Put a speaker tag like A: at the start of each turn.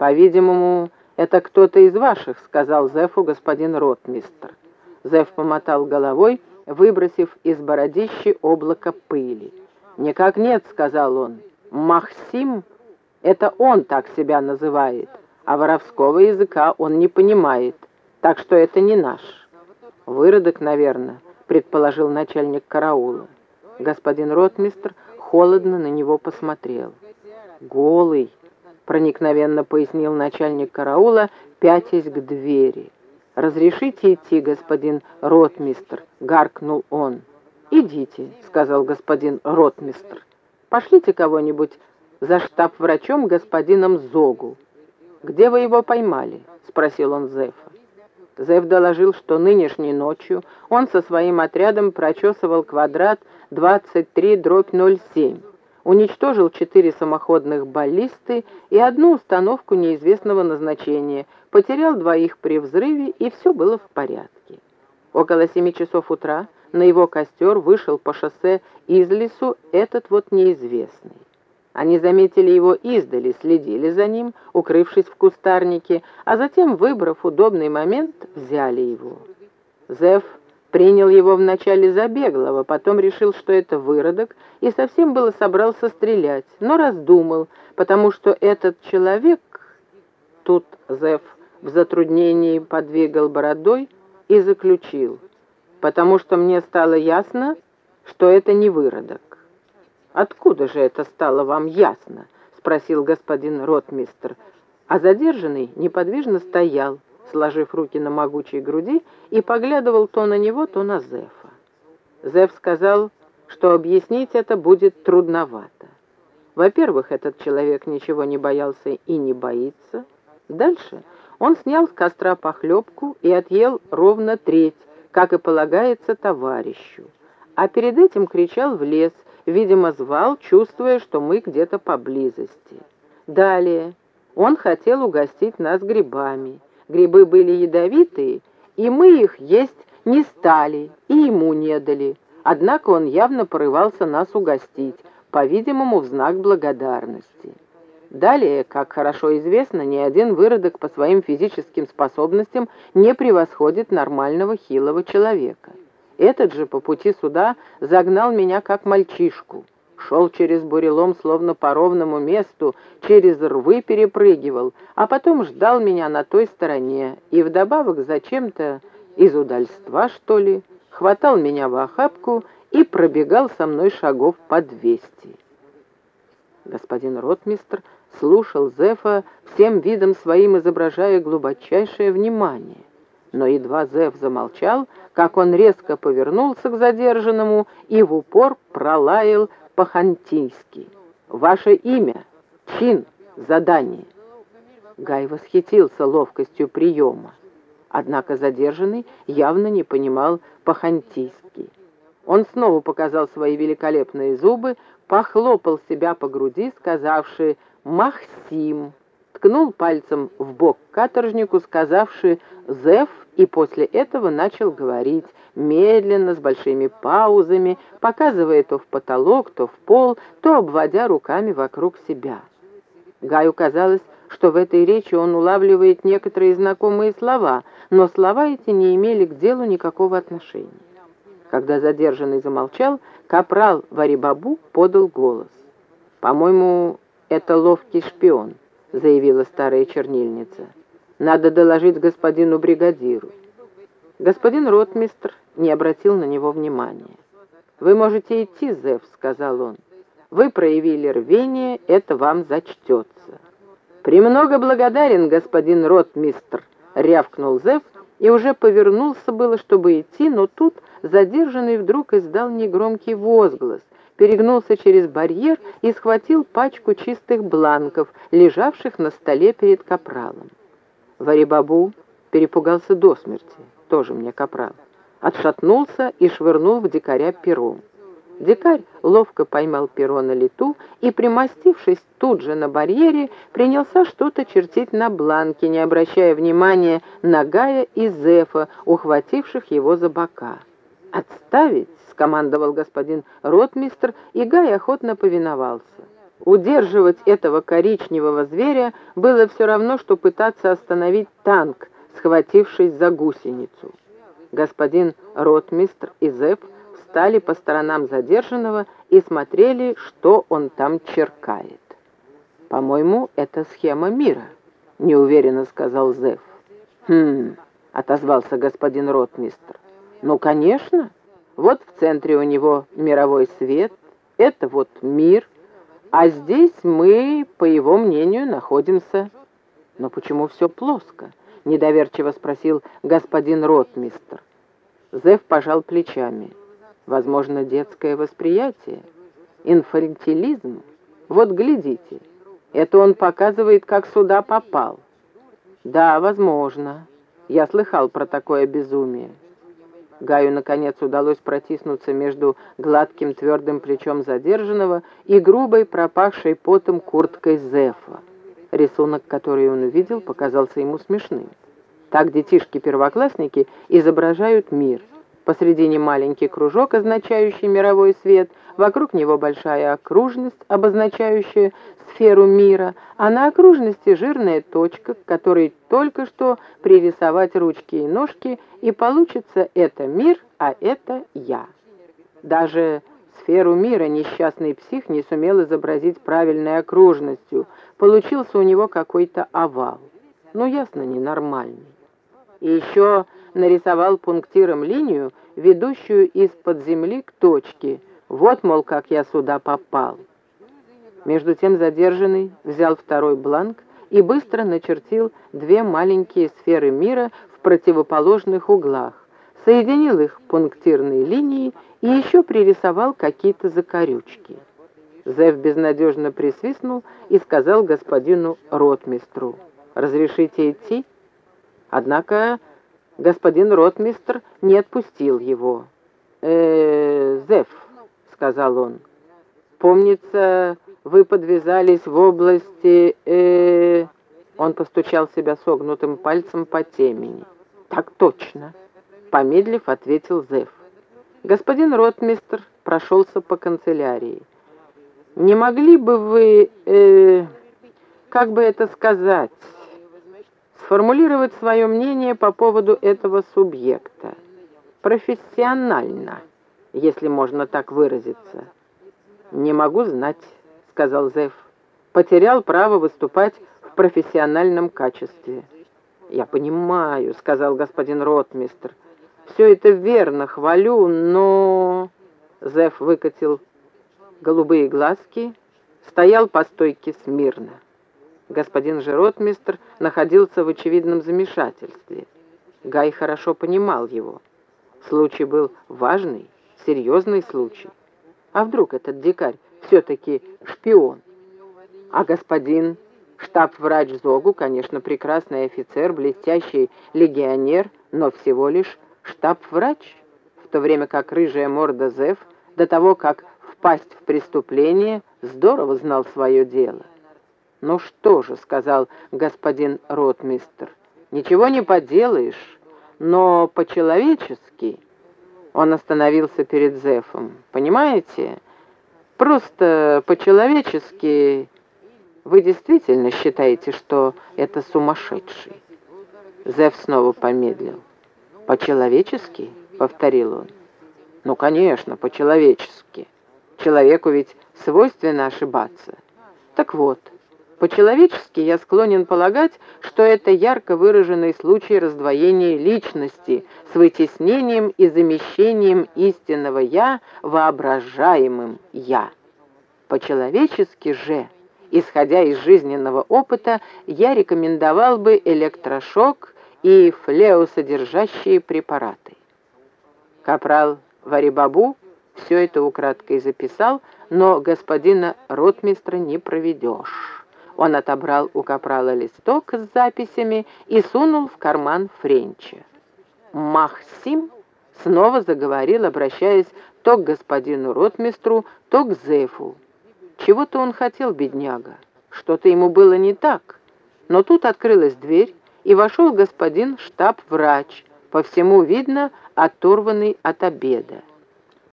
A: «По-видимому, это кто-то из ваших», — сказал Зефу господин ротмистр. Зеф помотал головой, выбросив из бородищи облако пыли. «Никак нет», — сказал он. «Махсим — это он так себя называет, а воровского языка он не понимает, так что это не наш». «Выродок, наверное», — предположил начальник караула. Господин ротмистр холодно на него посмотрел. «Голый», — проникновенно пояснил начальник караула, пятясь к двери. «Разрешите идти, господин ротмистр?» — гаркнул он. «Идите», — сказал господин ротмистр. «Пошлите кого-нибудь за штаб-врачом господином Зогу». «Где вы его поймали?» — спросил он Зефа. Зев доложил, что нынешней ночью он со своим отрядом прочесывал квадрат 23 дробь 07, уничтожил четыре самоходных баллисты и одну установку неизвестного назначения, потерял двоих при взрыве, и все было в порядке. Около семи часов утра на его костер вышел по шоссе из лесу этот вот неизвестный. Они заметили его издали, следили за ним, укрывшись в кустарнике, а затем, выбрав удобный момент, взяли его. Зев принял его вначале за беглого, потом решил, что это выродок, и совсем было собрался стрелять, но раздумал, потому что этот человек... Тут Зев в затруднении подвигал бородой и заключил, потому что мне стало ясно, что это не выродок. «Откуда же это стало вам ясно?» — спросил господин ротмистр. А задержанный неподвижно стоял, сложив руки на могучей груди, и поглядывал то на него, то на Зефа. Зеф сказал, что объяснить это будет трудновато. Во-первых, этот человек ничего не боялся и не боится. Дальше он снял с костра похлебку и отъел ровно треть, как и полагается товарищу. А перед этим кричал в лес — Видимо, звал, чувствуя, что мы где-то поблизости. Далее он хотел угостить нас грибами. Грибы были ядовитые, и мы их есть не стали, и ему не дали. Однако он явно порывался нас угостить, по-видимому, в знак благодарности. Далее, как хорошо известно, ни один выродок по своим физическим способностям не превосходит нормального хилого человека. Этот же по пути сюда загнал меня как мальчишку. Шел через бурелом, словно по ровному месту, через рвы перепрыгивал, а потом ждал меня на той стороне и вдобавок зачем-то из удальства, что ли, хватал меня в охапку и пробегал со мной шагов по двести. Господин ротмистр слушал Зефа всем видом своим, изображая глубочайшее внимание. Но едва Зев замолчал, как он резко повернулся к задержанному и в упор пролаял по-хантийски. «Ваше имя, чин, задание». Гай восхитился ловкостью приема. Однако задержанный явно не понимал по-хантийски. Он снова показал свои великолепные зубы, похлопал себя по груди, сказавший «Махсим», ткнул пальцем в бок каторжнику, сказавший «Зев», и после этого начал говорить, медленно, с большими паузами, показывая то в потолок, то в пол, то обводя руками вокруг себя. Гаю казалось, что в этой речи он улавливает некоторые знакомые слова, но слова эти не имели к делу никакого отношения. Когда задержанный замолчал, капрал Варибабу подал голос. «По-моему, это ловкий шпион», — заявила старая чернильница. Надо доложить господину бригадиру. Господин ротмистр не обратил на него внимания. «Вы можете идти, Зев», — сказал он. «Вы проявили рвение, это вам зачтется». «Премного благодарен, господин ротмистр», — рявкнул Зев и уже повернулся было, чтобы идти, но тут задержанный вдруг издал негромкий возглас, перегнулся через барьер и схватил пачку чистых бланков, лежавших на столе перед капралом. Варибабу перепугался до смерти, тоже мне капрал. Отшатнулся и швырнул в дикаря пером. Дикарь ловко поймал перо на лету и, примостившись тут же на барьере, принялся что-то чертить на бланке, не обращая внимания на Гая и Зефа, ухвативших его за бока. «Отставить!» — скомандовал господин ротмистр, и Гай охотно повиновался. Удерживать этого коричневого зверя было все равно, что пытаться остановить танк, схватившись за гусеницу. Господин ротмистр и Зепп встали по сторонам задержанного и смотрели, что он там черкает. «По-моему, это схема мира», — неуверенно сказал Зев. «Хм...» — отозвался господин ротмистр. «Ну, конечно. Вот в центре у него мировой свет, это вот мир, а здесь мы, по его мнению, находимся...» «Но почему все плоско?» — недоверчиво спросил господин ротмистр. Зев пожал плечами. «Возможно, детское восприятие, инфантилизм. Вот глядите, это он показывает, как сюда попал». «Да, возможно. Я слыхал про такое безумие». Гаю, наконец, удалось протиснуться между гладким твердым плечом задержанного и грубой, пропахшей потом курткой Зефа. Рисунок, который он увидел, показался ему смешным. Так детишки-первоклассники изображают мир. Посредине маленький кружок, означающий мировой свет, вокруг него большая окружность, обозначающая сферу мира, а на окружности жирная точка, к которой только что пририсовать ручки и ножки, и получится это мир, а это я. Даже сферу мира несчастный псих не сумел изобразить правильной окружностью, получился у него какой-то овал. Ну, ясно, ненормальный. И еще нарисовал пунктиром линию, ведущую из-под земли к точке. Вот, мол, как я сюда попал. Между тем задержанный взял второй бланк и быстро начертил две маленькие сферы мира в противоположных углах, соединил их пунктирной линией и еще пририсовал какие-то закорючки. Зев безнадежно присвистнул и сказал господину ротмистру, «Разрешите идти?» Однако господин ротмистр не отпустил его. «Э, Зев», — сказал он, — «помнится, вы подвязались в области...» э Он постучал себя согнутым пальцем по темени. «Так точно», — помедлив, ответил Зев. Господин ротмистр прошелся по канцелярии. «Не могли бы вы, э, как бы это сказать, сформулировать свое мнение по поводу этого субъекта? Профессионально, если можно так выразиться». «Не могу знать», — сказал Зев. «Потерял право выступать в профессиональном качестве». «Я понимаю», — сказал господин ротмистр. «Все это верно, хвалю, но...» Зев выкатил голубые глазки, стоял по стойке смирно. Господин же ротмистр находился в очевидном замешательстве. Гай хорошо понимал его. Случай был важный, серьезный случай. А вдруг этот дикарь все-таки шпион? А господин штаб-врач Зогу, конечно, прекрасный офицер, блестящий легионер, но всего лишь штаб-врач, в то время как рыжая морда Зев до того, как впасть в преступление, здорово знал свое дело. «Ну что же», — сказал господин ротмистр, — «ничего не поделаешь, но по-человечески...» Он остановился перед Зефом. «Понимаете, просто по-человечески вы действительно считаете, что это сумасшедший?» Зев снова помедлил. «По-человечески?» — повторил он. «Ну, конечно, по-человечески. Человеку ведь свойственно ошибаться. Так вот, по-человечески я склонен полагать, что это ярко выраженный случай раздвоения личности с вытеснением и замещением истинного «я» воображаемым «я». По-человечески же, исходя из жизненного опыта, я рекомендовал бы электрошок и флеосодержащие препараты. Капрал Варибабу все это украдкой записал, но господина ротмистра не проведешь. Он отобрал у капрала листок с записями и сунул в карман Френча. Махсим снова заговорил, обращаясь то к господину ротмистру, то к Зефу. Чего-то он хотел, бедняга. Что-то ему было не так. Но тут открылась дверь, и вошел господин штаб-врач, по всему видно, оторванный от обеда.